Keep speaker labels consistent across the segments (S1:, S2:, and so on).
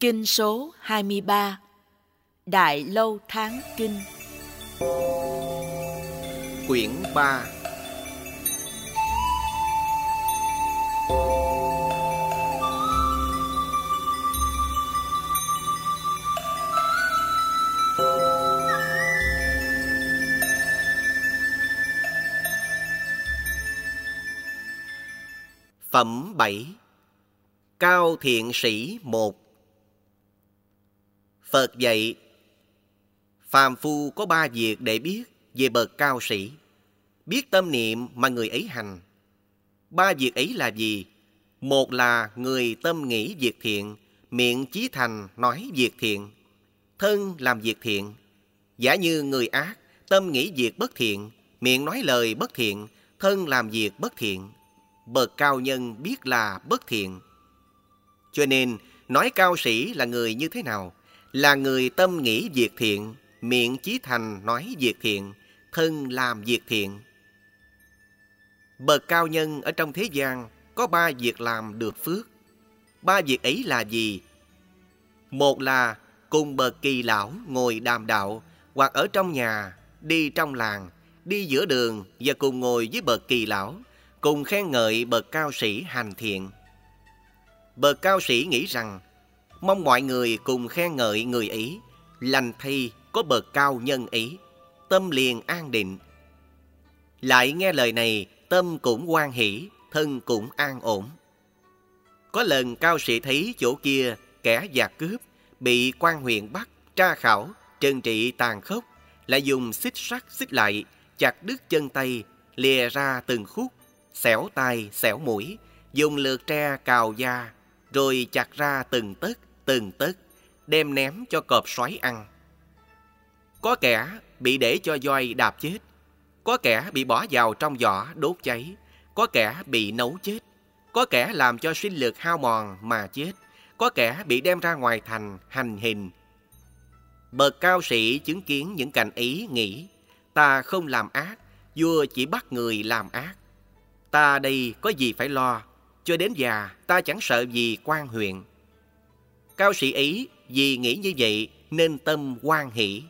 S1: Kinh số 23 Đại Lâu Tháng Kinh.
S2: Quyển 3 Phẩm 7 Cao Thiện Sĩ 1 Phật dạy Phàm phu có ba việc để biết về bậc cao sĩ. Biết tâm niệm mà người ấy hành. Ba việc ấy là gì? Một là người tâm nghĩ việc thiện, miệng chí thành nói việc thiện, thân làm việc thiện. Giả như người ác, tâm nghĩ việc bất thiện, miệng nói lời bất thiện, thân làm việc bất thiện. Bậc cao nhân biết là bất thiện. Cho nên, nói cao sĩ là người như thế nào? Là người tâm nghĩ việc thiện, miệng chí thành nói việc thiện, thân làm việc thiện. Bậc cao nhân ở trong thế gian có ba việc làm được phước. Ba việc ấy là gì? Một là cùng bậc kỳ lão ngồi đàm đạo hoặc ở trong nhà, đi trong làng, đi giữa đường và cùng ngồi với bậc kỳ lão, cùng khen ngợi bậc cao sĩ hành thiện. Bậc cao sĩ nghĩ rằng mong mọi người cùng khen ngợi người ấy, lành thi có bậc cao nhân ý tâm liền an định. Lại nghe lời này, tâm cũng quan hỷ, thân cũng an ổn. Có lần cao sĩ thấy chỗ kia kẻ giặc cướp, bị quan huyện bắt, tra khảo, trừng trị tàn khốc, lại dùng xích sắt xích lại, chặt đứt chân tay, lìa ra từng khúc, xẻo tay, xẻo mũi, dùng lược tre cào da, rồi chặt ra từng tấc, từng tấc, đem ném cho cọp sói ăn. Có kẻ bị để cho voi đạp chết, có kẻ bị bỏ vào trong giỏ đốt cháy, có kẻ bị nấu chết, có kẻ làm cho sinh lực hao mòn mà chết, có kẻ bị đem ra ngoài thành hành hình. Bậc cao sĩ chứng kiến những cảnh ý nghĩ, ta không làm ác, vua chỉ bắt người làm ác. Ta đây có gì phải lo, cho đến già ta chẳng sợ gì quan huyện. Cao sĩ ý vì nghĩ như vậy nên tâm quan hỷ.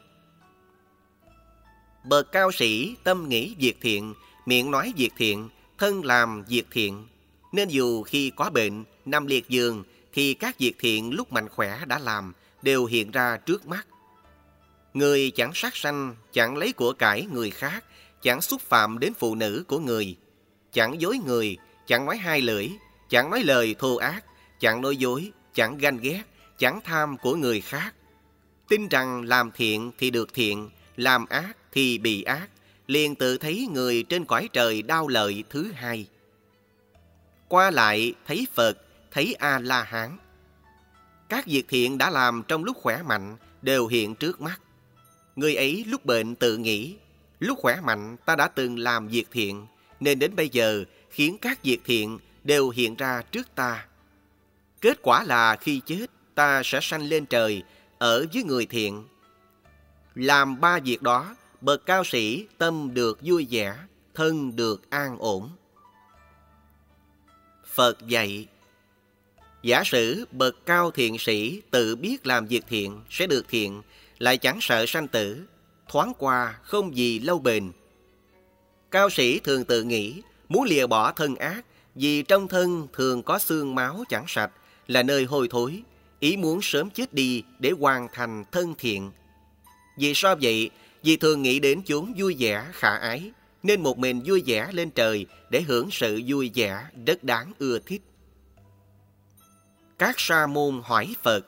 S2: Bậc cao sĩ tâm nghĩ việc thiện, miệng nói việc thiện, thân làm việc thiện. Nên dù khi có bệnh, nằm liệt giường, thì các việc thiện lúc mạnh khỏe đã làm đều hiện ra trước mắt. Người chẳng sát sanh, chẳng lấy của cải người khác, chẳng xúc phạm đến phụ nữ của người, chẳng dối người, chẳng nói hai lưỡi, chẳng nói lời thô ác, chẳng nói dối, chẳng ganh ghét, chẳng tham của người khác. Tin rằng làm thiện thì được thiện, làm ác thì bị ác, liền tự thấy người trên cõi trời đau lợi thứ hai. Qua lại thấy Phật, thấy A-la-hán. Các việc thiện đã làm trong lúc khỏe mạnh đều hiện trước mắt. Người ấy lúc bệnh tự nghĩ, lúc khỏe mạnh ta đã từng làm việc thiện, nên đến bây giờ khiến các việc thiện đều hiện ra trước ta. Kết quả là khi chết, ta sẽ sanh lên trời, ở với người thiện. Làm ba việc đó, bậc cao sĩ tâm được vui vẻ, thân được an ổn. Phật dạy Giả sử bậc cao thiện sĩ tự biết làm việc thiện sẽ được thiện, lại chẳng sợ sanh tử, thoáng qua không gì lâu bền. Cao sĩ thường tự nghĩ muốn lìa bỏ thân ác vì trong thân thường có xương máu chẳng sạch là nơi hôi thối, ý muốn sớm chết đi để hoàn thành thân thiện. Vì sao vậy? Vì thường nghĩ đến chốn vui vẻ, khả ái, nên một mình vui vẻ lên trời để hưởng sự vui vẻ rất đáng ưa thích. Các sa môn hỏi Phật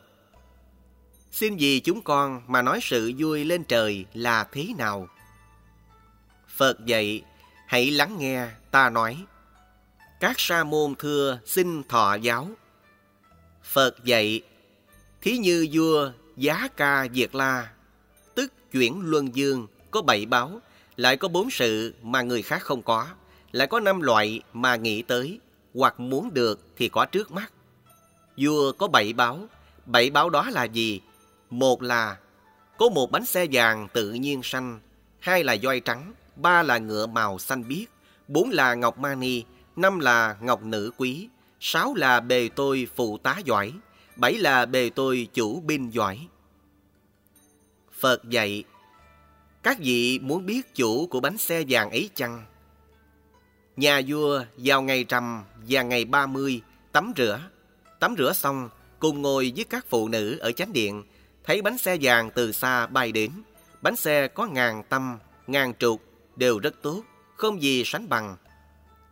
S2: Xin vì chúng con mà nói sự vui lên trời là thế nào? Phật dạy, hãy lắng nghe ta nói. Các sa môn thưa xin thọ giáo. Phật dạy, thí như vua Giá Ca Diệt La, tức chuyển luân dương, có bảy báo, lại có bốn sự mà người khác không có, lại có năm loại mà nghĩ tới, hoặc muốn được thì có trước mắt. Vua có bảy báo, bảy báo đó là gì? Một là có một bánh xe vàng tự nhiên xanh, hai là voi trắng, ba là ngựa màu xanh biếc, bốn là ngọc mani, năm là ngọc nữ quý, sáu là bề tôi phụ tá giỏi, bảy là bề tôi chủ binh giỏi. Phật dạy, các vị muốn biết chủ của bánh xe vàng ấy chăng? Nhà vua vào ngày trầm và ngày ba mươi tắm rửa. Tắm rửa xong, cùng ngồi với các phụ nữ ở chánh điện, thấy bánh xe vàng từ xa bay đến. Bánh xe có ngàn tâm, ngàn trục, đều rất tốt, không gì sánh bằng.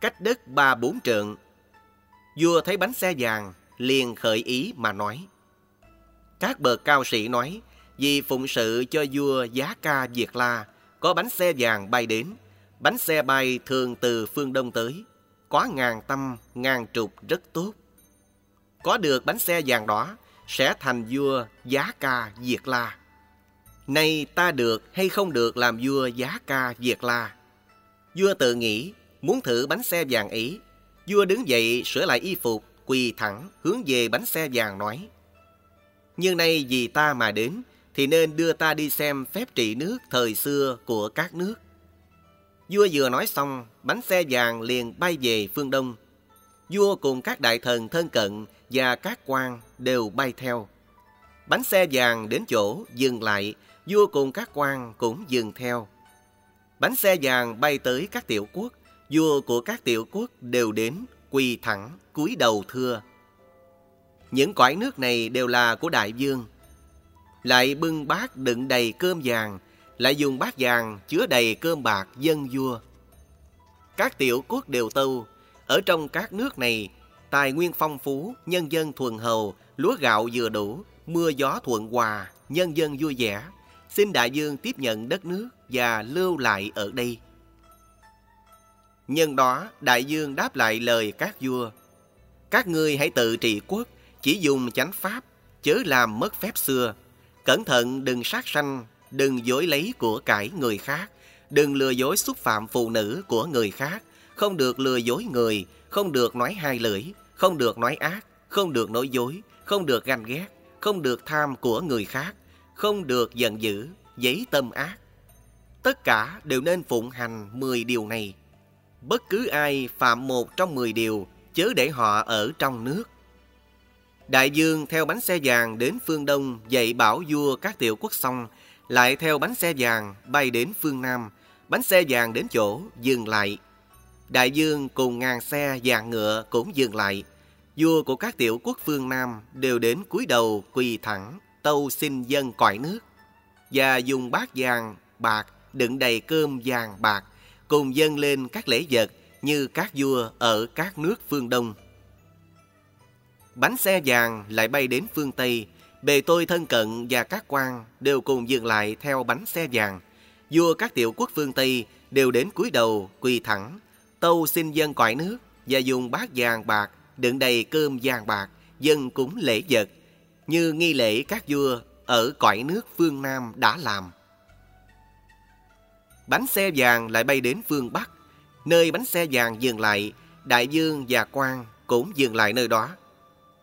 S2: Cách đất ba bốn trượng. Vua thấy bánh xe vàng, liền khởi ý mà nói. Các bậc cao sĩ nói, vì phụng sự cho vua giá ca Việt La, có bánh xe vàng bay đến. Bánh xe bay thường từ phương đông tới, có ngàn tâm, ngàn trục rất tốt. Có được bánh xe vàng đó, sẽ thành vua giá ca Việt La. Nay ta được hay không được làm vua giá ca Việt La? Vua tự nghĩ, muốn thử bánh xe vàng ý Vua đứng dậy sửa lại y phục, quỳ thẳng hướng về bánh xe vàng nói. Nhưng nay vì ta mà đến, thì nên đưa ta đi xem phép trị nước thời xưa của các nước. Vua vừa nói xong, bánh xe vàng liền bay về phương đông. Vua cùng các đại thần thân cận và các quan đều bay theo. Bánh xe vàng đến chỗ dừng lại, vua cùng các quan cũng dừng theo. Bánh xe vàng bay tới các tiểu quốc, vua của các tiểu quốc đều đến, quỳ thẳng, cúi đầu thưa. Những cõi nước này đều là của đại vương. Lại bưng bát đựng đầy cơm vàng, lại dùng bát vàng chứa đầy cơm bạc dân vua. Các tiểu quốc đều tâu, ở trong các nước này, tài nguyên phong phú, nhân dân thuần hầu, lúa gạo vừa đủ, mưa gió thuận hòa, nhân dân vui vẻ. Xin đại dương tiếp nhận đất nước và lưu lại ở đây. Nhân đó, đại dương đáp lại lời các vua. Các ngươi hãy tự trị quốc, chỉ dùng chánh pháp, chớ làm mất phép xưa. Cẩn thận đừng sát sanh, đừng dối lấy của cải người khác, đừng lừa dối xúc phạm phụ nữ của người khác, không được lừa dối người, không được nói hai lưỡi, không được nói ác, không được nói dối, không được ganh ghét, không được tham của người khác, không được giận dữ, giấy tâm ác. Tất cả đều nên phụng hành 10 điều này. Bất cứ ai phạm một trong 10 điều, chớ để họ ở trong nước. Đại dương theo bánh xe vàng đến phương Đông dạy bảo vua các tiểu quốc xong, lại theo bánh xe vàng bay đến phương Nam. Bánh xe vàng đến chỗ, dừng lại. Đại dương cùng ngàn xe vàng ngựa cũng dừng lại. Vua của các tiểu quốc phương Nam đều đến cúi đầu quỳ thẳng, tâu xin dân cõi nước. Và dùng bát vàng, bạc, đựng đầy cơm vàng bạc, cùng dâng lên các lễ vật như các vua ở các nước phương Đông. Bánh xe vàng lại bay đến phương Tây, bề tôi thân cận và các quan đều cùng dừng lại theo bánh xe vàng. Vua các tiểu quốc phương Tây đều đến cúi đầu, quỳ thẳng, tâu xin dân cõi nước và dùng bát vàng bạc đựng đầy cơm vàng bạc, dân cúng lễ vật, như nghi lễ các vua ở cõi nước phương Nam đã làm. Bánh xe vàng lại bay đến phương Bắc, nơi bánh xe vàng dừng lại, đại dương và quan cũng dừng lại nơi đó.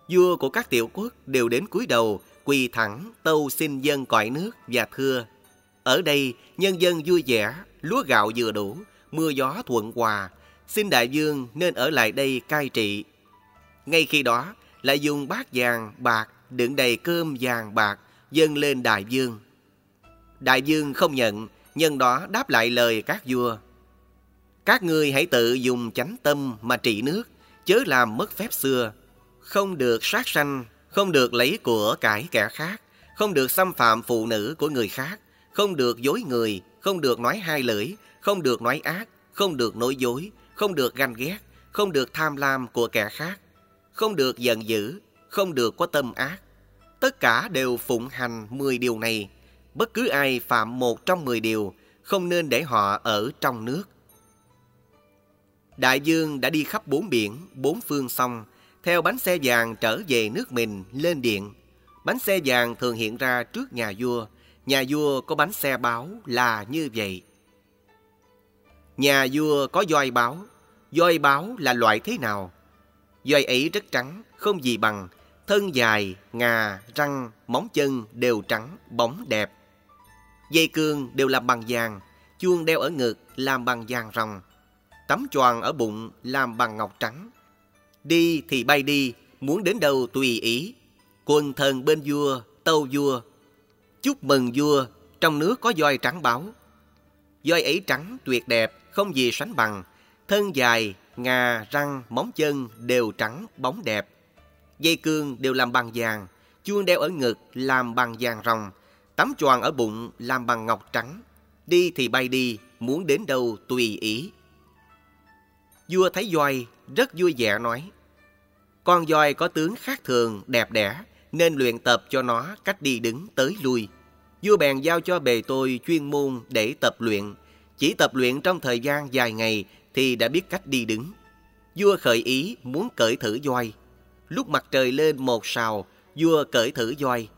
S2: Vua của các tiểu quốc đều đến cúi đầu, quỳ thẳng, tâu xin dân cõi nước và thưa. Ở đây, nhân dân vui vẻ, lúa gạo vừa đủ, mưa gió thuận hòa. Xin đại dương nên ở lại đây cai trị. Ngay khi đó, lại dùng bát vàng, bạc, đựng đầy cơm vàng bạc, dâng lên đại dương. Đại dương không nhận, nhân đó đáp lại lời các vua. Các ngươi hãy tự dùng chánh tâm mà trị nước, chớ làm mất phép xưa. Không được sát sanh, không được lấy của cải kẻ khác, không được xâm phạm phụ nữ của người khác, không được dối người, không được nói hai lưỡi, không được nói ác, không được nói dối, không được ganh ghét, không được tham lam của kẻ khác, không được giận dữ, không được có tâm ác. Tất cả đều phụng hành 10 điều này. Bất cứ ai phạm một trong 10 điều, không nên để họ ở trong nước. Đại dương đã đi khắp bốn biển, bốn phương sông, theo bánh xe vàng trở về nước mình lên điện. Bánh xe vàng thường hiện ra trước nhà vua. Nhà vua có bánh xe báo là như vậy. Nhà vua có voi báo. Voi báo là loại thế nào? Voi ấy rất trắng, không gì bằng. Thân dài, ngà, răng, móng chân đều trắng, bóng đẹp. Dây cương đều làm bằng vàng, chuông đeo ở ngực làm bằng vàng ròng. Tấm choàng ở bụng làm bằng ngọc trắng. Đi thì bay đi, muốn đến đâu tùy ý. Quần thần bên vua, tâu vua. Chúc mừng vua, trong nước có voi trắng báo. Voi ấy trắng, tuyệt đẹp, không gì sánh bằng. Thân dài, ngà, răng, móng chân đều trắng, bóng đẹp. Dây cương đều làm bằng vàng, chuông đeo ở ngực làm bằng vàng ròng, tấm choàng ở bụng làm bằng ngọc trắng. Đi thì bay đi, muốn đến đâu tùy ý. Vua thấy voi rất vui vẻ nói, con voi có tướng khác thường, đẹp đẽ, nên luyện tập cho nó cách đi đứng tới lui. Vua bèn giao cho bề tôi chuyên môn để tập luyện. Chỉ tập luyện trong thời gian dài ngày thì đã biết cách đi đứng. Vua khởi ý muốn cởi thử voi. Lúc mặt trời lên một sào, vua cởi thử voi.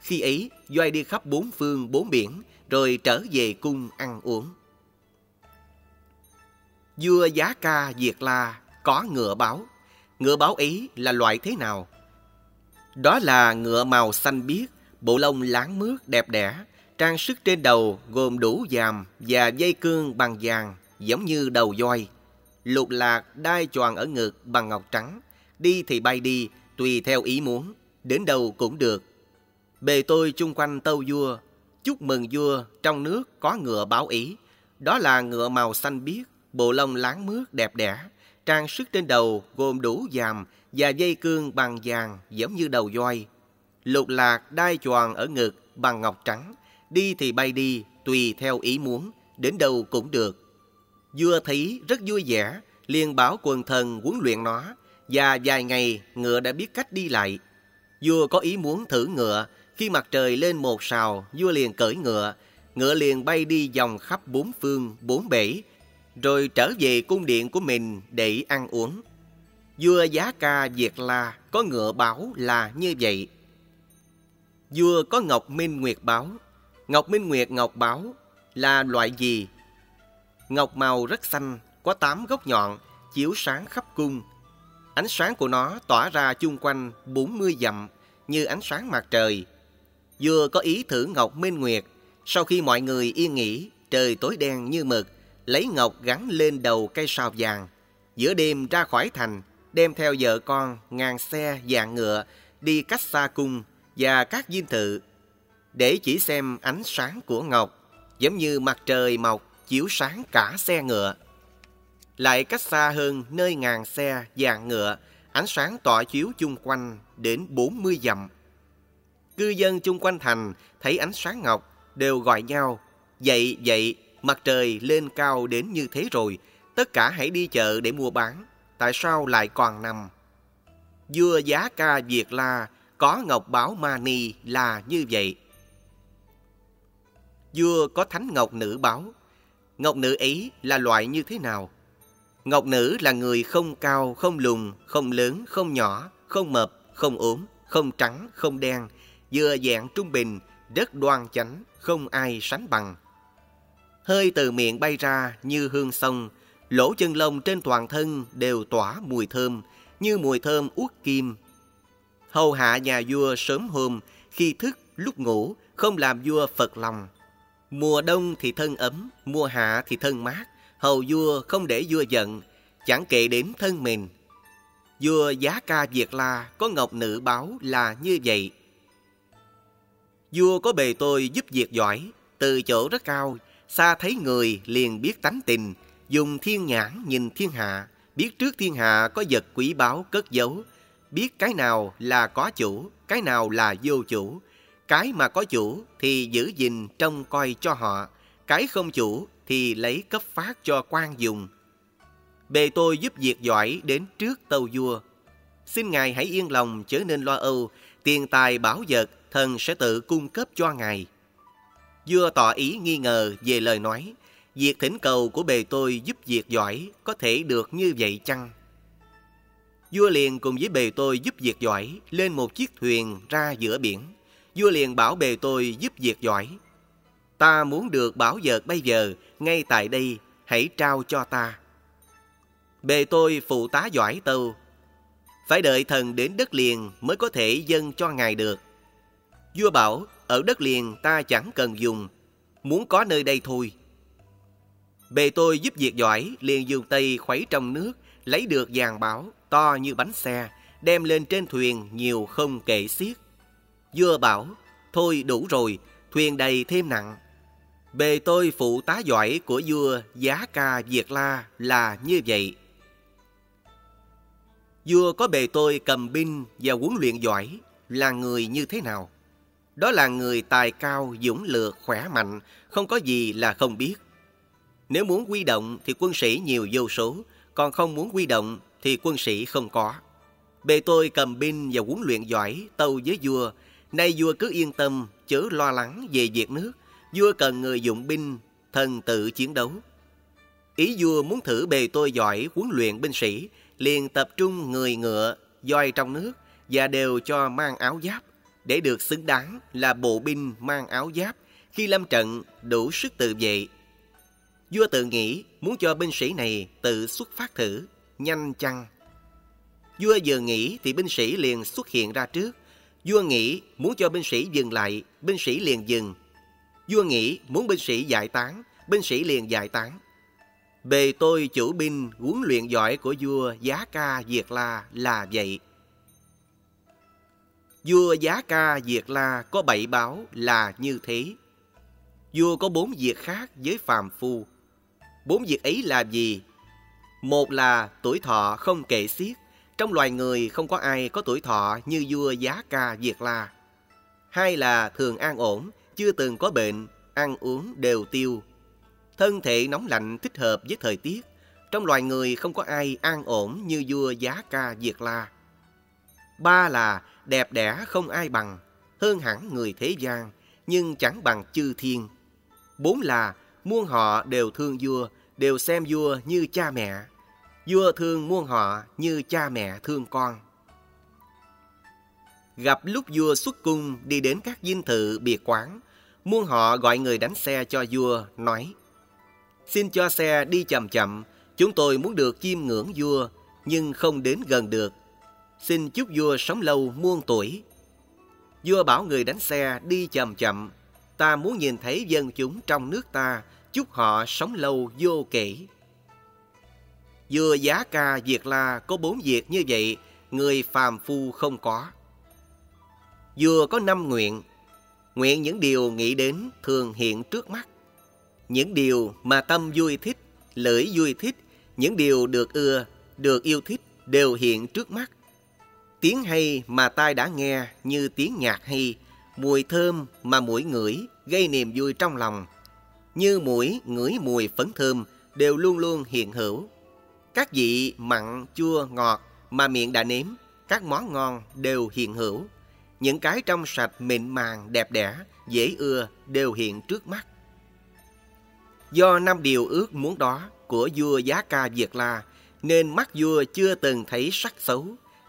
S2: Khi ấy, Doai đi khắp bốn phương bốn biển, rồi trở về cung ăn uống. Vua Giá Ca Diệt La có ngựa báo. Ngựa báo ấy là loại thế nào? Đó là ngựa màu xanh biếc, bộ lông láng mướt đẹp đẽ, trang sức trên đầu gồm đủ dàm và dây cương bằng vàng giống như đầu voi. Lục lạc đai choàng ở ngực bằng ngọc trắng, đi thì bay đi, tùy theo ý muốn, đến đâu cũng được. Bề tôi chung quanh tâu vua, chúc mừng vua trong nước có ngựa báo ý. Đó là ngựa màu xanh biếc, bộ lông láng mướt đẹp đẽ, trang sức trên đầu gồm đủ vàm và dây cương bằng vàng giống như đầu voi. Lục lạc đai choàng ở ngực bằng ngọc trắng, đi thì bay đi, tùy theo ý muốn, đến đâu cũng được. Vua thấy rất vui vẻ, liền bảo quần thần huấn luyện nó, và vài ngày ngựa đã biết cách đi lại. Vua có ý muốn thử ngựa, khi mặt trời lên một sào, vua liền cởi ngựa, ngựa liền bay đi vòng khắp bốn phương, bốn bể, rồi trở về cung điện của mình để ăn uống. Vua Giá Ca Việt La có ngựa báo là như vậy. Vua có Ngọc Minh Nguyệt báo. Ngọc Minh Nguyệt Ngọc báo là loại gì? Ngọc màu rất xanh, có tám góc nhọn, chiếu sáng khắp cung. Ánh sáng của nó tỏa ra chung quanh 40 dặm như ánh sáng mặt trời. Vua có ý thử Ngọc Minh Nguyệt. Sau khi mọi người yên nghỉ, trời tối đen như mực, lấy ngọc gắn lên đầu cây sao vàng. Giữa đêm ra khỏi thành, đem theo vợ con, ngàn xe, dạng ngựa, đi cách xa cung và các dinh thự, để chỉ xem ánh sáng của ngọc, giống như mặt trời mọc chiếu sáng cả xe ngựa. Lại cách xa hơn nơi ngàn xe, dạng ngựa, ánh sáng tỏa chiếu chung quanh đến 40 dặm. Cư dân chung quanh thành thấy ánh sáng ngọc đều gọi nhau, dậy dậy, mặt trời lên cao đến như thế rồi, tất cả hãy đi chợ để mua bán tại sao lại còn nằm? Vua Giá Ca Việt La có ngọc báo Mani là như vậy. Vua có thánh ngọc nữ báo. Ngọc nữ ấy là loại như thế nào? Ngọc nữ là người không cao, không lùn, không lớn, không nhỏ, không mập, không ốm, không trắng, không đen, vừa dạng trung bình, rất đoan chánh, không ai sánh bằng. Hơi từ miệng bay ra như hương sông, Lỗ chân lông trên toàn thân đều tỏa mùi thơm, như mùi thơm uất kim. Hầu hạ nhà vua sớm hôm, khi thức, lúc ngủ, không làm vua phật lòng. Mùa đông thì thân ấm, mùa hạ thì thân mát, hầu vua không để vua giận, chẳng kể đến thân mình. Vua Giá Ca Việt La có ngọc nữ báo là như vậy. Vua có bề tôi giúp việc giỏi, từ chỗ rất cao, xa thấy người liền biết tánh tình, dùng thiên nhãn nhìn thiên hạ, biết trước thiên hạ có vật quý báu cất giấu, biết cái nào là có chủ, cái nào là vô chủ. Cái mà có chủ thì giữ gìn trông coi cho họ, cái không chủ thì lấy cấp phát cho quan dùng. Bề tôi giúp việc giỏi đến trước tâu vua. Xin Ngài hãy yên lòng chớ nên lo âu, tiền tài bảo vật thần sẽ tự cung cấp cho Ngài. Vua tỏ ý nghi ngờ về lời nói, Việc thỉnh cầu của bề tôi giúp việc giỏi có thể được như vậy chăng? Vua liền cùng với bề tôi giúp việc giỏi lên một chiếc thuyền ra giữa biển. Vua liền bảo bề tôi giúp việc giỏi. Ta muốn được bảo vật bây giờ, ngay tại đây, hãy trao cho ta. Bề tôi phụ tá giỏi tâu. Phải đợi thần đến đất liền mới có thể dâng cho ngài được. Vua bảo, ở đất liền ta chẳng cần dùng, muốn có nơi đây thôi. Bề tôi giúp việc giỏi, liền dùng tay khuấy trong nước, lấy được vàng bảo, to như bánh xe, đem lên trên thuyền nhiều không kể xiết. Vua bảo, thôi đủ rồi, thuyền đầy thêm nặng. Bề tôi phụ tá giỏi của vua Giá Ca Việt La là như vậy. Vua có bề tôi cầm binh và huấn luyện giỏi là người như thế nào? Đó là người tài cao, dũng lược, khỏe mạnh, không có gì là không biết. Nếu muốn quy động thì quân sĩ nhiều vô số, còn không muốn quy động thì quân sĩ không có. Bề tôi cầm binh và huấn luyện giỏi tâu với vua, nay vua cứ yên tâm, chớ lo lắng về việc nước, vua cần người dụng binh, thần tự chiến đấu. Ý vua muốn thử bề tôi giỏi huấn luyện binh sĩ, liền tập trung người ngựa, doi trong nước và đều cho mang áo giáp, để được xứng đáng là bộ binh mang áo giáp, khi lâm trận đủ sức tự vệ. Vua tự nghĩ muốn cho binh sĩ này tự xuất phát thử, nhanh chăng. Vua vừa nghĩ thì binh sĩ liền xuất hiện ra trước. Vua nghĩ muốn cho binh sĩ dừng lại, binh sĩ liền dừng. Vua nghĩ muốn binh sĩ giải tán, binh sĩ liền giải tán. Bề tôi chủ binh huấn luyện giỏi của vua Giá Ca Diệt La là vậy. Vua Giá Ca Diệt La có bảy báo là như thế. Vua có bốn việc khác với phàm phu. Bốn việc ấy là gì? Một là tuổi thọ không kể xiết. Trong loài người không có ai có tuổi thọ như vua Giá Ca Diệt La. Hai là thường an ổn, chưa từng có bệnh, ăn uống đều tiêu. Thân thể nóng lạnh thích hợp với thời tiết. Trong loài người không có ai an ổn như vua Giá Ca Diệt La. Ba là đẹp đẽ không ai bằng, hơn hẳn người thế gian, nhưng chẳng bằng chư thiên. Bốn là muôn họ đều thương vua, đều xem vua như cha mẹ. Vua thương muôn họ như cha mẹ thương con. Gặp lúc vua xuất cung đi đến các dinh thự biệt quán, muôn họ gọi người đánh xe cho vua, nói Xin cho xe đi chậm chậm, chúng tôi muốn được chiêm ngưỡng vua, nhưng không đến gần được. Xin chúc vua sống lâu muôn tuổi. Vua bảo người đánh xe đi chậm chậm, ta muốn nhìn thấy dân chúng trong nước ta, chúc họ sống lâu vô kể. Vua Giá Ca việt La có bốn việc như vậy, người phàm phu không có. Vua có năm nguyện, nguyện những điều nghĩ đến thường hiện trước mắt. Những điều mà tâm vui thích, lưỡi vui thích, những điều được ưa, được yêu thích đều hiện trước mắt. Tiếng hay mà tai đã nghe như tiếng nhạc hay, mùi thơm mà mũi ngửi gây niềm vui trong lòng. Như mũi ngửi mùi phấn thơm đều luôn luôn hiện hữu. Các vị mặn, chua, ngọt mà miệng đã nếm, các món ngon đều hiện hữu. Những cái trong sạch, mịn màng, đẹp đẽ, dễ ưa đều hiện trước mắt. Do năm điều ước muốn đó của vua Giá Ca Diệt La, nên mắt vua chưa từng thấy sắc xấu,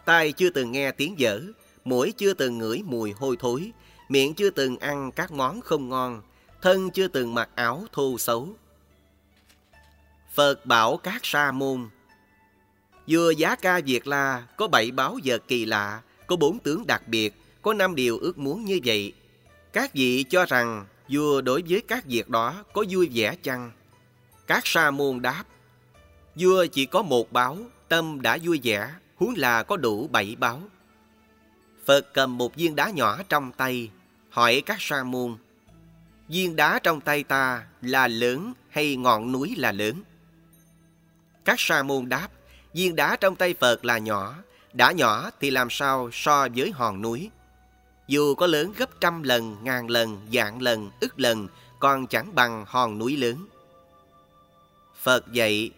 S2: tai chưa từng nghe tiếng dở, mũi chưa từng ngửi mùi hôi thối, miệng chưa từng ăn các món không ngon, thân chưa từng mặc áo thô xấu. Phật bảo các sa môn Vua Giá Ca Việt La có bảy báo giờ kỳ lạ, có bốn tướng đặc biệt, có năm điều ước muốn như vậy. Các vị cho rằng vua đối với các việc đó có vui vẻ chăng? Các sa môn đáp, vua chỉ có một báo, tâm đã vui vẻ, huống là có đủ bảy báo. Phật cầm một viên đá nhỏ trong tay, hỏi các sa môn, viên đá trong tay ta là lớn hay ngọn núi là lớn? Các sa môn đáp, viên đá trong tay Phật là nhỏ, đã nhỏ thì làm sao so với hòn núi? Dù có lớn gấp trăm lần, ngàn lần, vạn lần, ức lần, còn chẳng bằng hòn núi lớn. Phật dạy,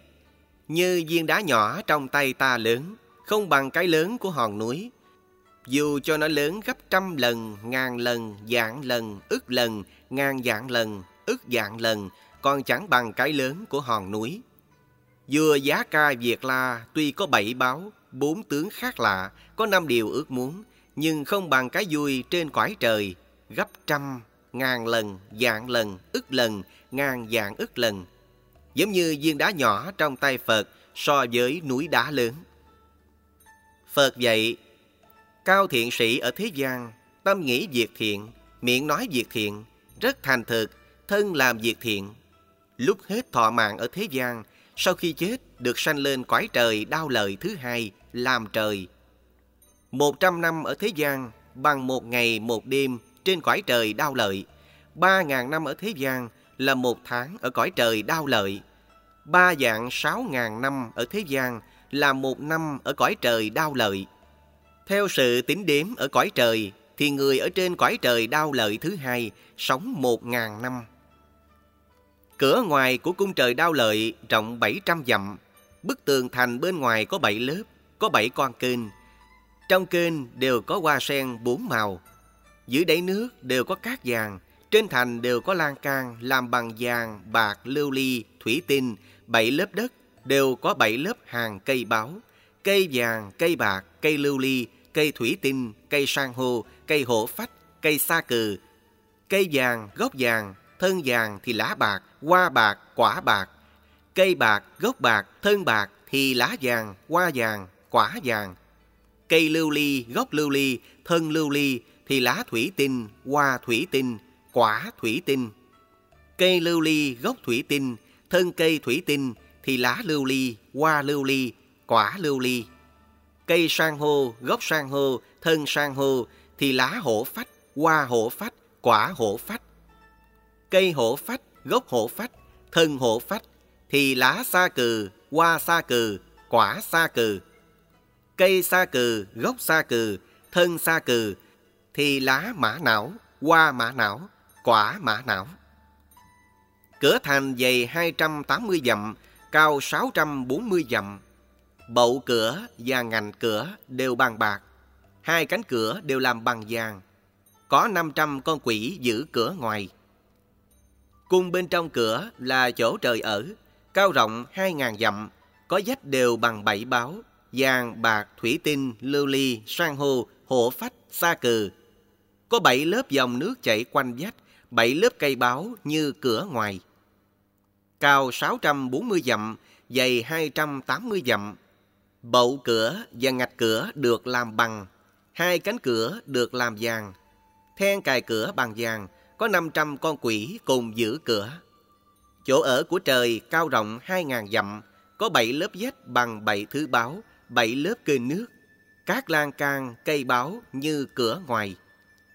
S2: như viên đá nhỏ trong tay ta lớn, không bằng cái lớn của hòn núi. Dù cho nó lớn gấp trăm lần, ngàn lần, dạng lần, ức lần, ngàn dạng lần, ức dạng lần, còn chẳng bằng cái lớn của hòn núi. Vua Giá Ca Việt La tuy có bảy báo, bốn tướng khác lạ, có năm điều ước muốn, nhưng không bằng cái vui trên quải trời, gấp trăm, ngàn lần, dạng lần, ức lần, ngàn dạng ức lần. Giống như viên đá nhỏ trong tay Phật so với núi đá lớn. Phật dạy, cao thiện sĩ ở thế gian, tâm nghĩ việc thiện, miệng nói việc thiện, rất thành thực, thân làm việc thiện. Lúc hết thọ mạng ở thế gian, sau khi chết được sanh lên cõi trời đau lợi thứ hai, làm trời. Một trăm năm ở thế gian, bằng một ngày một đêm trên cõi trời đau lợi. Ba ngàn năm ở thế gian là một tháng ở cõi trời đau lợi. Ba dạng sáu ngàn năm ở thế gian là một năm ở cõi trời đau lợi. Theo sự tính đếm ở cõi trời, thì người ở trên cõi trời đau lợi thứ hai sống một ngàn năm. Cửa ngoài của cung trời đau lợi rộng 700 dặm. Bức tường thành bên ngoài có 7 lớp, có 7 con kênh. Trong kênh đều có hoa sen bốn màu. Dưới đáy nước đều có cát vàng, trên thành đều có lan can làm bằng vàng, bạc, lưu ly, thủy tinh, bảy lớp đất đều có bảy lớp hàng cây báo, cây vàng, cây bạc, cây lưu ly, cây thủy tinh, cây san hô, cây hổ phách, cây sa cừ, cây vàng, gốc vàng, thân vàng thì lá bạc, hoa bạc, quả bạc, cây bạc, gốc bạc, thân bạc thì lá vàng, hoa vàng, quả vàng, cây lưu ly, gốc lưu ly, thân lưu ly thì lá thủy tinh, hoa thủy tinh, quả thủy tinh. Cây lưu ly, gốc thủy tinh, thân cây thủy tinh thì lá lưu ly, hoa lưu ly, quả lưu ly. Cây san hô, gốc san hô, thân san hô thì lá hổ phách, hoa hổ phách, quả hổ phách. Cây hổ phách, gốc hổ phách, thân hổ phách thì lá sa cừ, hoa sa cừ, quả sa cừ. Cây sa cừ, gốc sa cừ, thân sa cừ thì lá mã não, hoa mã não, quả mã não. Cửa thành dày 280 dặm, cao 640 dặm. Bậu cửa và ngành cửa đều bằng bạc. Hai cánh cửa đều làm bằng vàng. Có 500 con quỷ giữ cửa ngoài. Cung bên trong cửa là chỗ trời ở, cao rộng 2.000 dặm, có dách đều bằng bảy báo, vàng, bạc, thủy tinh, lưu ly, san hô, hổ phách, sa cừ. Có bảy lớp dòng nước chảy quanh vách, bảy lớp cây báo như cửa ngoài. Cao 640 dặm, dày 280 dặm. Bậu cửa và ngạch cửa được làm bằng, hai cánh cửa được làm vàng. Then cài cửa bằng vàng, có 500 con quỷ cùng giữ cửa. Chỗ ở của trời cao rộng 2.000 dặm, có 7 lớp vách bằng 7 thứ báo, 7 lớp kênh nước. Các lan can, cây báo như cửa ngoài.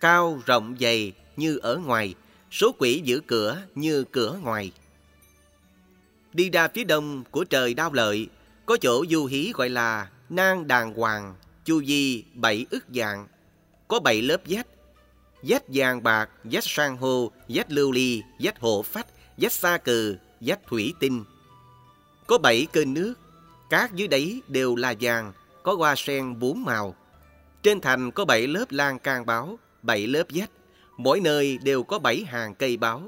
S2: Cao, rộng, dày như ở ngoài, số quỷ giữ cửa như cửa ngoài. Đi ra phía đông của trời đao lợi, có chỗ du hí gọi là nang đàng hoàng, chu di bảy ức dạng. Có bảy lớp vách, vách vàng bạc, vách san hô, vách lưu ly, vách hộ phách, vách sa cừ, vách thủy tinh. Có bảy kênh nước, cát dưới đáy đều là vàng, có hoa sen bốn màu. Trên thành có bảy lớp lan can báo, bảy lớp vách. Mỗi nơi đều có bảy hàng cây báo,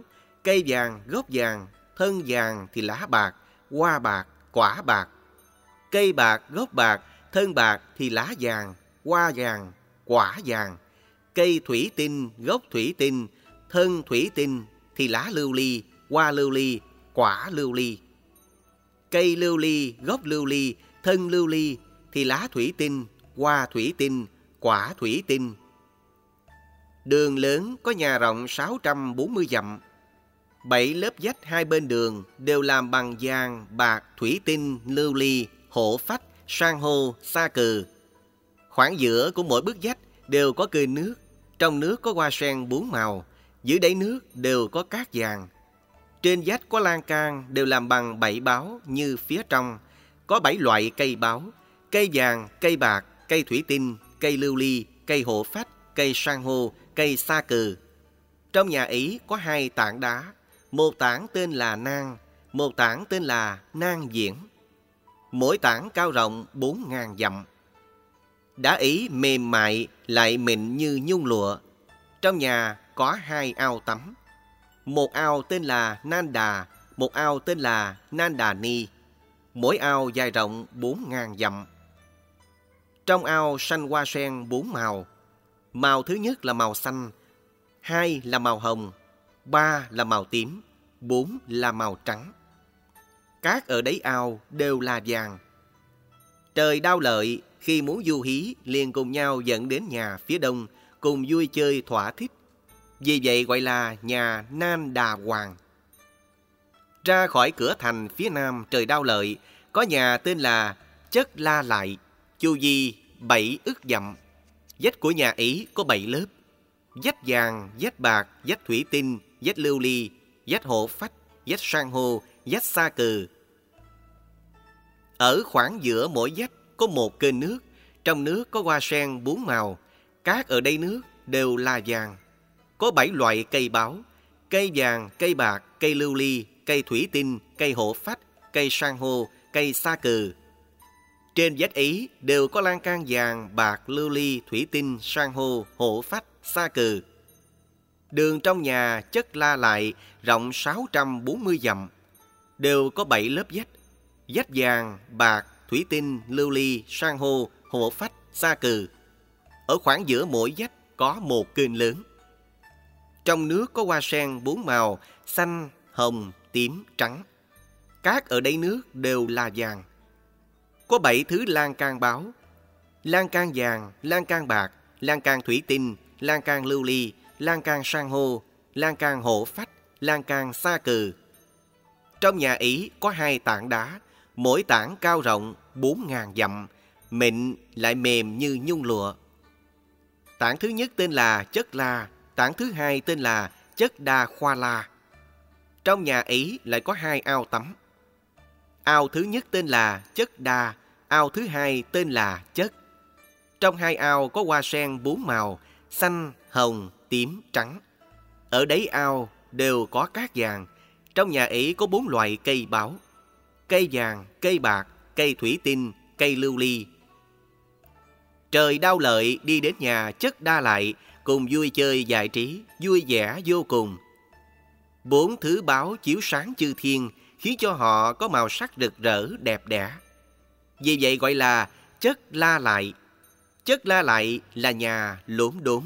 S2: cây vàng, gốc vàng, thân vàng thì lá bạc, hoa bạc, quả bạc. Cây bạc, gốc bạc, thân bạc thì lá vàng, hoa vàng, quả vàng. Cây thủy tinh, gốc thủy tinh, thân thủy tinh thì lá lưu ly, hoa lưu ly, quả lưu ly. Cây lưu ly, gốc lưu ly, thân lưu ly thì lá thủy tinh, hoa thủy tinh, quả thủy tinh. Đường lớn có nhà rộng 640 dặm. Bảy lớp vách hai bên đường đều làm bằng vàng, bạc, thủy tinh, lưu ly, hổ phách, san hô, sa cừ. Khoảng giữa của mỗi bức vách đều có cười nước. Trong nước có hoa sen bốn màu, dưới đáy nước đều có cát vàng. Trên vách có lan can đều làm bằng bảy báo như phía trong. Có bảy loại cây báo, cây vàng, cây bạc, cây thủy tinh, cây lưu ly, cây hổ phách, cây san hô, cây sa cừ. Trong nhà Ý có hai tảng đá, một tảng tên là Nang, một tảng tên là Nang Diễn. Mỗi tảng cao rộng bốn ngàn dặm. Đá ý mềm mại lại mịn như nhung lụa. Trong nhà có hai ao tắm. Một ao tên là Nan Đà, một ao tên là Nan Đà Ni. Mỗi ao dài rộng bốn ngàn dặm. Trong ao xanh hoa sen bốn màu, Màu thứ nhất là màu xanh, hai là màu hồng, ba là màu tím, bốn là màu trắng. Cát ở đáy ao đều là vàng. Trời đau lợi khi muốn du hí liền cùng nhau dẫn đến nhà phía đông cùng vui chơi thỏa thích. Vì vậy gọi là nhà Nan Đà Hoàng. Ra khỏi cửa thành phía nam trời đau lợi có nhà tên là Chất La Lại, chu di bảy ức dặm Dách của nhà Ý có bảy lớp. Dách vàng, dách bạc, dách thủy tinh, dách lưu ly, dách hộ phách, dách san hô, dách sa cừ. Ở khoảng giữa mỗi dách có một kênh nước, trong nước có hoa sen bốn màu, cát ở đây nước đều là vàng. Có bảy loại cây báo, cây vàng, cây bạc, cây lưu ly, cây thủy tinh, cây hộ phách, cây san hô, cây sa cừ. Trên vách ấy đều có lan can vàng, bạc, lưu ly, thủy tinh, san hô, hộ phách, sa cừ. Đường trong nhà chất la lại rộng 640 dặm, đều có 7 lớp vách. Vách vàng, bạc, thủy tinh, lưu ly, san hô, hộ phách, sa cừ. Ở khoảng giữa mỗi vách có một kênh lớn. Trong nước có hoa sen bốn màu, xanh, hồng, tím, trắng. Cát ở đây nước đều là vàng. Có bảy thứ lan can báo. Lan can vàng, lan can bạc, lan can thủy tinh, lan can lưu ly, lan can san hô, lan can hổ phách, lan can sa cừ. Trong nhà Ý có hai tảng đá, mỗi tảng cao rộng bốn ngàn dặm, mịn lại mềm như nhung lụa. Tảng thứ nhất tên là chất la, tảng thứ hai tên là chất đa khoa la. Trong nhà Ý lại có hai ao tắm. Ao thứ nhất tên là chất đa, ao thứ hai tên là chất. Trong hai ao có hoa sen bốn màu, xanh, hồng, tím, trắng. Ở đáy ao đều có cát vàng. Trong nhà ấy có bốn loại cây báo. Cây vàng, cây bạc, cây thủy tinh, cây lưu ly. Trời đau lợi đi đến nhà chất đa lại, cùng vui chơi giải trí, vui vẻ vô cùng. Bốn thứ báo chiếu sáng chư thiên, khiến cho họ có màu sắc rực rỡ đẹp đẽ. Vì vậy gọi là chất la lại. Chất la lại là nhà lốm đốm.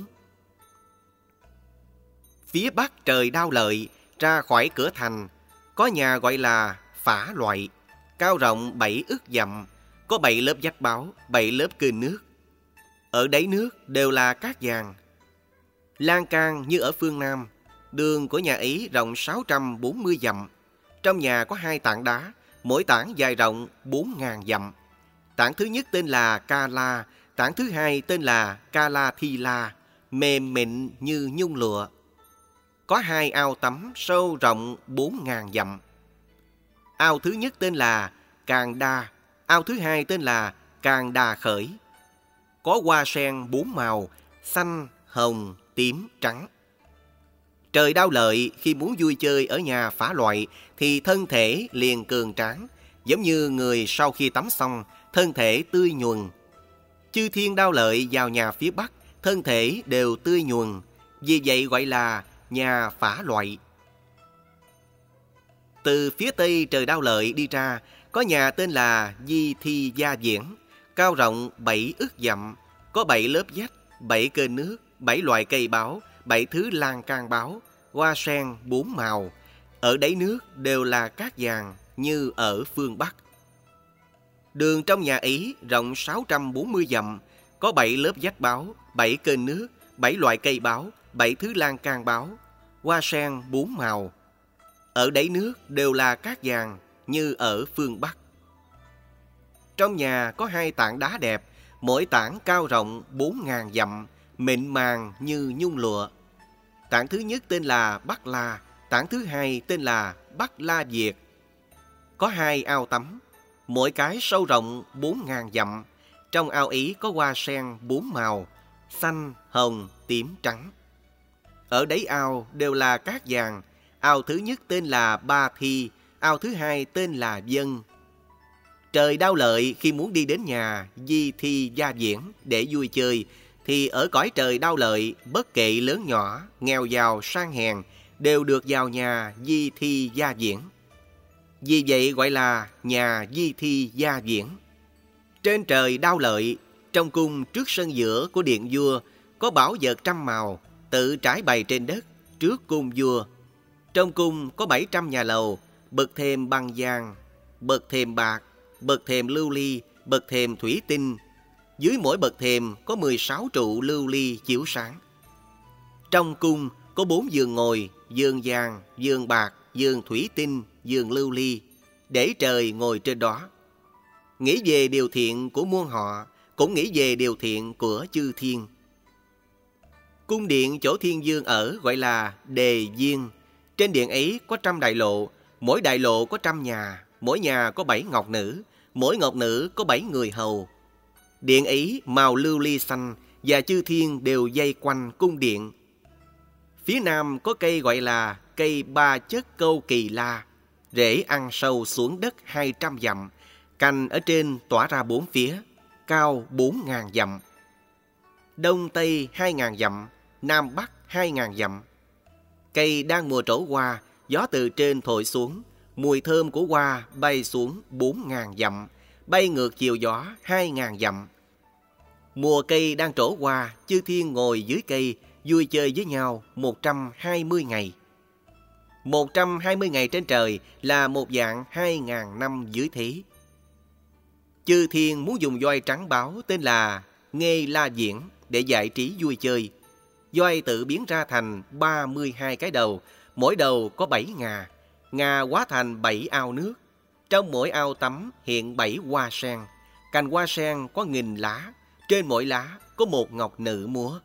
S2: Phía bắc trời đau lợi, ra khỏi cửa thành, có nhà gọi là phả loại, cao rộng bảy ức dặm, có bảy lớp vách báo, bảy lớp kênh nước. Ở đáy nước đều là cát vàng. Lan can như ở phương Nam, đường của nhà Ý rộng 640 dặm. Trong nhà có hai tảng đá, mỗi tảng dài rộng 4.000 dặm. Tảng thứ nhất tên là Ca La, tảng thứ hai tên là Ca La Thi La, mềm mịn như nhung lụa. Có hai ao tắm sâu rộng 4.000 dặm. Ao thứ nhất tên là Càng Đa, ao thứ hai tên là Càng Đà Khởi. Có hoa sen bốn màu, xanh, hồng, tím, trắng. Trời đau lợi khi muốn vui chơi ở nhà phá loại thì thân thể liền cường tráng, giống như người sau khi tắm xong, thân thể tươi nhuần. Chư thiên đau lợi vào nhà phía bắc, thân thể đều tươi nhuần, vì vậy gọi là nhà phá loại. Từ phía tây trời đau lợi đi ra, có nhà tên là Di Thi Gia Diễn, cao rộng bảy ức dặm, có bảy lớp vách, bảy kênh nước, bảy loại cây báo, bảy thứ lan can báo, hoa sen bốn màu. Ở đáy nước đều là cát vàng như ở phương Bắc. Đường trong nhà Ý rộng 640 dặm, có bảy lớp vách báo, bảy kênh nước, bảy loại cây báo, bảy thứ lan can báo, hoa sen bốn màu. Ở đáy nước đều là cát vàng như ở phương Bắc. Trong nhà có hai tảng đá đẹp, mỗi tảng cao rộng 4.000 dặm, mịn màng như nhung lụa. Tảng thứ nhất tên là Bắc La, tảng thứ hai tên là Bắc La Việt. Có hai ao tắm, mỗi cái sâu rộng 4.000 dặm. Trong ao ý có hoa sen bốn màu, xanh, hồng, tím, trắng. Ở đáy ao đều là cát vàng. Ao thứ nhất tên là Ba Thi, ao thứ hai tên là Dân. Trời đau lợi khi muốn đi đến nhà Di Thi Gia Diễn để vui chơi, thì ở cõi trời đau lợi, bất kể lớn nhỏ, nghèo giàu, sang hèn, đều được vào nhà Di Thi Gia Diễn. Vì vậy gọi là nhà Di Thi Gia Diễn. Trên trời đau lợi, trong cung trước sân giữa của điện vua, có bảo vật trăm màu, tự trải bày trên đất trước cung vua. Trong cung có 700 nhà lầu, bậc thềm bằng vàng, bậc thềm bạc, bậc thềm lưu ly, bậc thềm thủy tinh. Dưới mỗi bậc thềm có 16 trụ lưu ly chiếu sáng. Trong cung có bốn giường ngồi, giường vàng, giường bạc, giường thủy tinh, giường lưu ly, để trời ngồi trên đó. Nghĩ về điều thiện của muôn họ, cũng nghĩ về điều thiện của chư thiên. Cung điện chỗ thiên dương ở gọi là Đề Diên. Trên điện ấy có trăm đại lộ, mỗi đại lộ có trăm nhà, mỗi nhà có bảy ngọc nữ, mỗi ngọc nữ có bảy người hầu. Điện ấy màu lưu ly xanh và chư thiên đều dây quanh cung điện. Phía nam có cây gọi là cây ba chất câu kỳ la, rễ ăn sâu xuống đất hai trăm dặm, cành ở trên tỏa ra bốn phía, cao bốn ngàn dặm. Đông Tây hai ngàn dặm, Nam Bắc hai ngàn dặm. Cây đang mùa trổ hoa, gió từ trên thổi xuống, mùi thơm của hoa bay xuống bốn ngàn dặm, bay ngược chiều gió hai ngàn dặm. Mùa cây đang trổ hoa, chư thiên ngồi dưới cây, vui chơi với nhau 120 ngày. 120 ngày trên trời là một dạng 2.000 năm dưới thế. Chư thiên muốn dùng voi trắng báo tên là Nghê La Diễn để giải trí vui chơi. Voi tự biến ra thành 32 cái đầu, mỗi đầu có 7 ngà. Ngà hóa thành 7 ao nước. Trong mỗi ao tắm hiện 7 hoa sen. Cành hoa sen có nghìn lá, trên mỗi lá có một ngọc nữ múa.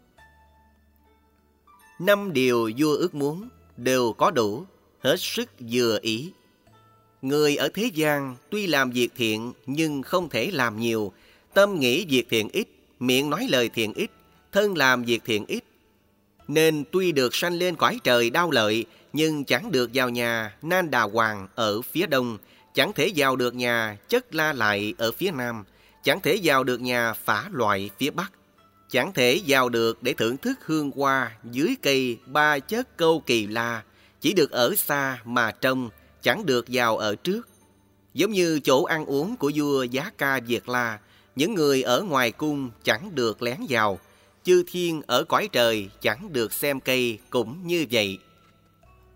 S2: Năm điều vua ước muốn đều có đủ, hết sức vừa ý. Người ở thế gian tuy làm việc thiện nhưng không thể làm nhiều, tâm nghĩ việc thiện ít, miệng nói lời thiện ít, thân làm việc thiện ít. Nên tuy được sanh lên cõi trời đau lợi, nhưng chẳng được vào nhà Nan Đà Hoàng ở phía đông, chẳng thể vào được nhà Chất La Lại ở phía nam, chẳng thể vào được nhà Phả Loại phía bắc, chẳng thể vào được để thưởng thức hương hoa dưới cây ba chất câu kỳ la, chỉ được ở xa mà trông, chẳng được vào ở trước. Giống như chỗ ăn uống của vua Giá Ca Việt La, những người ở ngoài cung chẳng được lén vào, chư thiên ở cõi trời chẳng được xem cây cũng như vậy.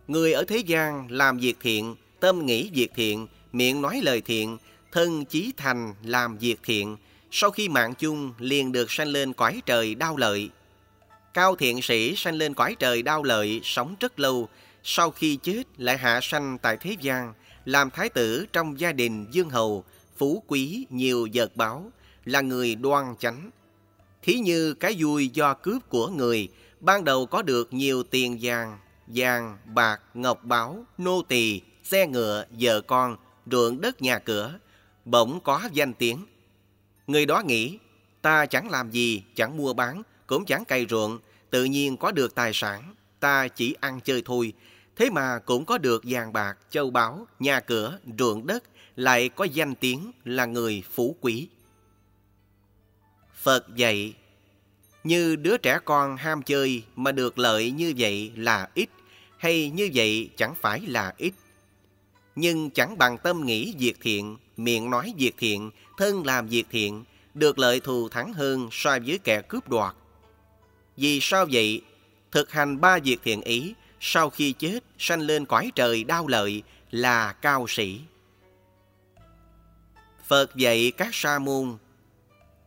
S2: Người ở thế gian làm việc thiện, tâm nghĩ việc thiện, miệng nói lời thiện, thân chí thành làm việc thiện, sau khi mạng chung liền được sanh lên cõi trời đau lợi. Cao thiện sĩ sanh lên cõi trời đau lợi sống rất lâu, sau khi chết lại hạ sanh tại thế gian, làm thái tử trong gia đình dương hầu, phú quý nhiều vật báo, là người đoan chánh. Thí như cái vui do cướp của người, ban đầu có được nhiều tiền vàng, vàng, bạc, ngọc báu, nô tỳ, xe ngựa, vợ con, ruộng đất nhà cửa, bỗng có danh tiếng. Người đó nghĩ, ta chẳng làm gì, chẳng mua bán, cũng chẳng cày ruộng, tự nhiên có được tài sản, ta chỉ ăn chơi thôi. Thế mà cũng có được vàng bạc, châu báu, nhà cửa, ruộng đất, lại có danh tiếng là người phú quý. Phật dạy, như đứa trẻ con ham chơi mà được lợi như vậy là ít, hay như vậy chẳng phải là ít. Nhưng chẳng bằng tâm nghĩ việc thiện, miệng nói việc thiện, thân làm việc thiện, được lợi thù thắng hơn so với kẻ cướp đoạt. Vì sao vậy? Thực hành ba việc thiện ý, sau khi chết sanh lên cõi trời đau lợi là cao sĩ. Phật dạy các sa môn,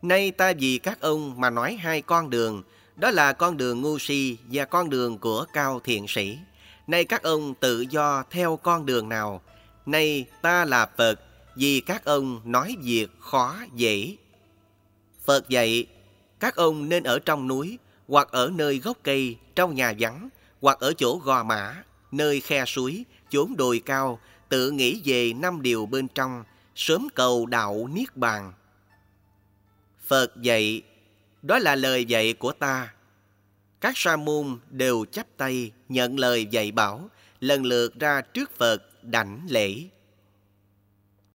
S2: Nay ta vì các ông mà nói hai con đường, đó là con đường ngu si và con đường của cao thiện sĩ. Nay các ông tự do theo con đường nào. Nay ta là Phật, vì các ông nói việc khó dễ. Phật dạy, các ông nên ở trong núi, hoặc ở nơi gốc cây, trong nhà vắng, hoặc ở chỗ gò mã, nơi khe suối, chốn đồi cao, tự nghĩ về năm điều bên trong, sớm cầu đạo Niết Bàn. Phật dạy, đó là lời dạy của ta. Các sa môn đều chắp tay nhận lời dạy bảo, lần lượt ra trước Phật đảnh lễ.